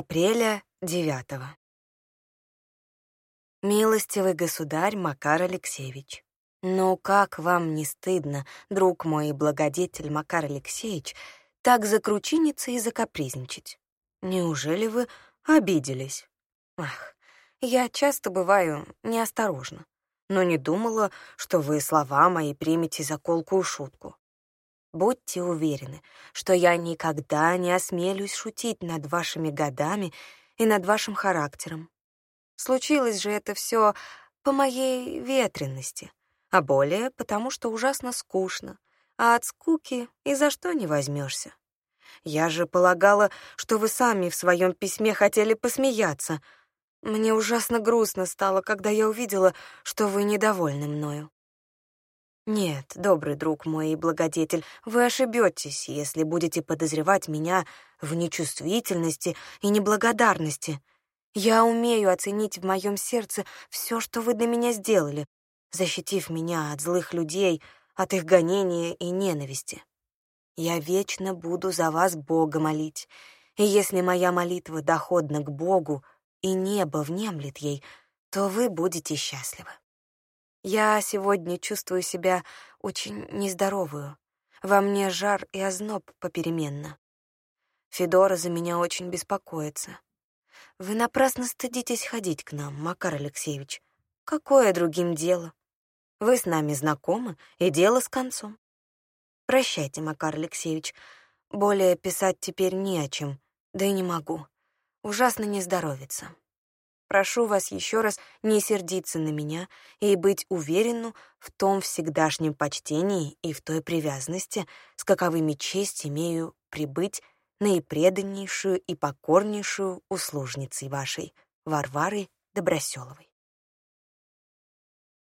Апреля 9 Милостивый государь Макар Алексеевич, ну как вам не стыдно, друг мой и благодетель Макар Алексеевич, так закручиниться и закапризничать? Неужели вы обиделись? Ах, я часто бываю неосторожна, но не думала, что вы слова мои примете за колкую шутку. Будьте уверены, что я никогда не осмелюсь шутить над вашими годами и над вашим характером. Случилось же это все по моей ветренности, а более потому, что ужасно скучно, а от скуки и за что не возьмешься. Я же полагала, что вы сами в своем письме хотели посмеяться. Мне ужасно грустно стало, когда я увидела, что вы недовольны мною. Нет, добрый друг мой и благодетель, вы ошибетесь, если будете подозревать меня в нечувствительности и неблагодарности. Я умею оценить в моем сердце все, что вы для меня сделали, защитив меня от злых людей, от их гонения и ненависти. Я вечно буду за вас Бога молить, и если моя молитва доходна к Богу, и небо внемлет ей, то вы будете счастливы. Я сегодня чувствую себя очень нездоровую. Во мне жар и озноб попеременно. Федора за меня очень беспокоится. Вы напрасно стыдитесь ходить к нам, Макар Алексеевич. Какое другим дело? Вы с нами знакомы, и дело с концом. Прощайте, Макар Алексеевич. Более писать теперь не о чем, да и не могу. Ужасно не здоровится. Прошу вас еще раз не сердиться на меня и быть уверенну в том всегдашнем почтении и в той привязанности, с каковыми честь имею прибыть наипреданнейшую и покорнейшую услужницей вашей, Варвары Доброселовой.